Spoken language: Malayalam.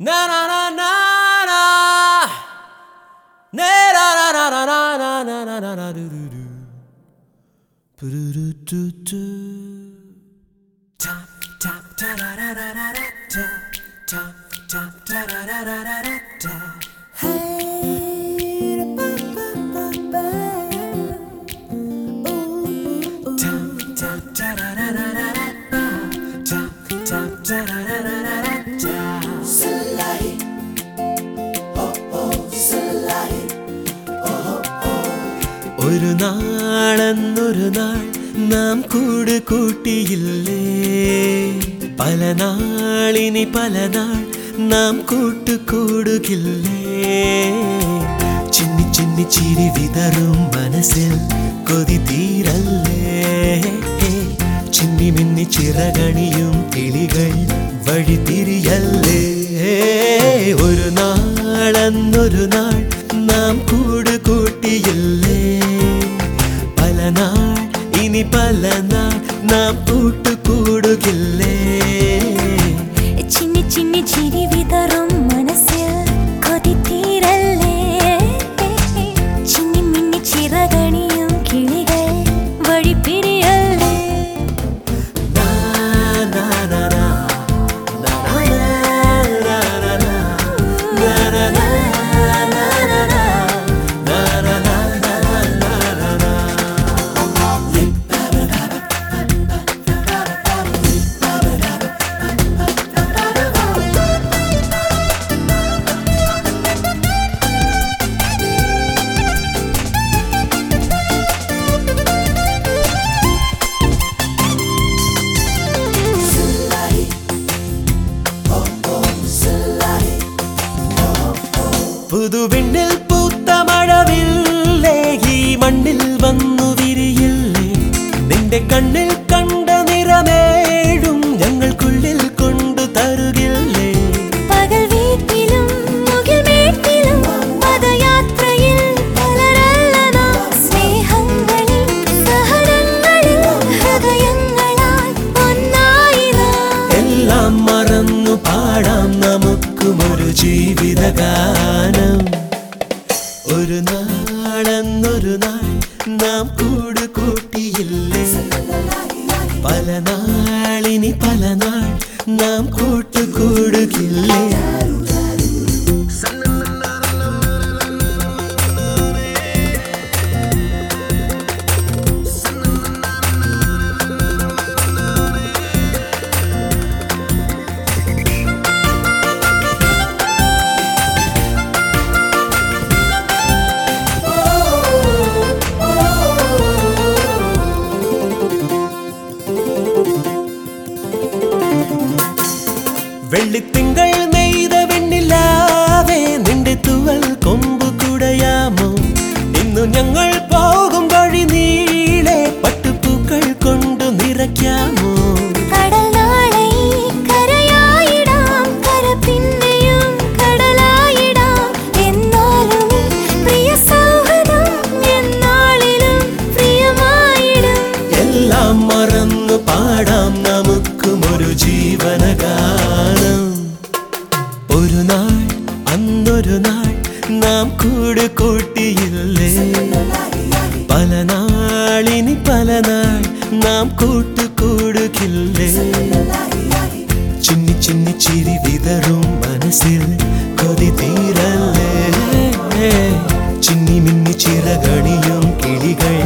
Na na na na na. Na na na na na na na na na na na do do do. Ba-do-do do do. Tap tap ta da da da da da. Tap tap ta da da da da da. ഒരു നാളെന്നൊരു നാൾ നാം കൂട് കൂട്ടിയില്ലേ? പല നാളിനി പല നാൾ നാം കൂട്ടുകൂടുകില്ലേ ചിന്നി ചിന്നി ചിരി വിതറും മനസ്സിൽ കൊതി തീരല്ലേ? ചിന്നി മിന്നി ചിറകണിയും കിളികൾ വഴി തിരിയല്ലേ ഒരു നാളെന്നൊരു നാൾ നാൾ ഇനി പല നാൾ നാം കൂട്ടുകൂടുകില്ലേ ചിന്നി ചിന്നി ചിരി വിതറും പുതുവിണ്ണിൽ പൂത്ത മഴവില്ലേ? ഈ മണ്ണിൽ വന്നു വിരിയില്ലേ നിന്റെ കണ്ണിൽ ജീവിതഗാനം ഒരു നാളെന്നൊരു നാൾ നാം കൂട് കൂട്ടിയില്ലേ? പല നാളിനി പല നാൾ നാം കൂട്ടുകൂടുകില്ലേ? വെള്ളിത്തിങ്കൾ നെയ്ത വെണ്ണിലാവേ നിന്റെ തുവൽ കൊമ്പു കുടയാമോ? ഇന്നു ഞങ്ങൾ പോകും വഴി നീളെ പട്ടുപൂക്കൾ കൊണ്ടു നിറയ്ക്കാമോ? പാടാം നമുക്കും ഒരു കര നാം കൂട് കൂട്ടിയില്ലേ പല നാളിനി പല നാൾ നാം കൂട്ടുകൂടുകില്ലേ ചിന്നി ചിന്നി ചിരി വിതറും മനസ്സിൽ കൊതി തീരല്ലേ ചിന്നി മിന്നി ചിറകണിയും കിളികൾ